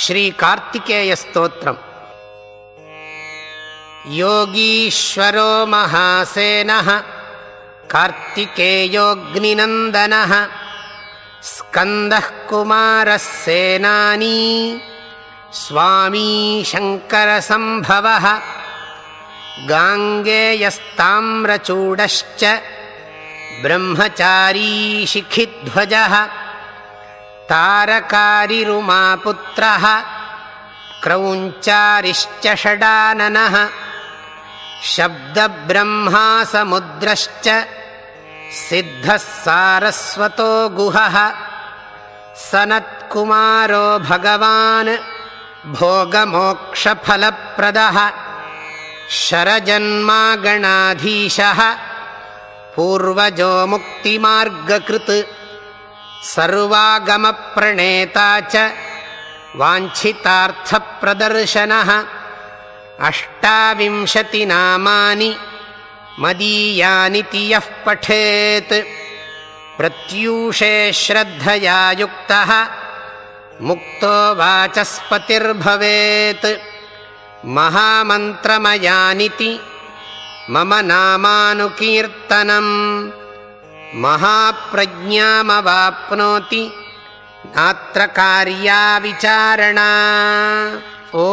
श्रीकार्तिकेयस्तोत्रम्। योगीश्वरो महासेनः कार्तिकेयोऽग्निनन्दनः स्कन्दः कुमारः सेनानी स्वामी शङ्करसम्भवः गाङ्गेयस्ताम्रचूडश्च ब्रह्मचारी शिखिध्वजः तारकारिरुमापुत्रः क्रौञ्चारिश्च षडाननः शब्दब्रह्मासमुद्रश्च सिद्धः सारस्वतो गुहः सनत्कुमारो भगवान् भोगमोक्षफलप्रदः शरजन्मागणाधीशः पूर्वजो मुक्तिमार्गकृत् सर्वागमप्रणेता च वाञ्छितार्थप्रदर्शनः अष्टाविंशतिनामानि मदीयानिति यः पठेत्। प्रत्यूषे श्रद्धया युक्तः मुक्तो वाचस्पतिर्भवेत्। महामन्त्रमयानिति मम नामानुकीर्तनम्। महाप्रज्ञामवाप्नोति। नात्र कार्या विचारणा ओ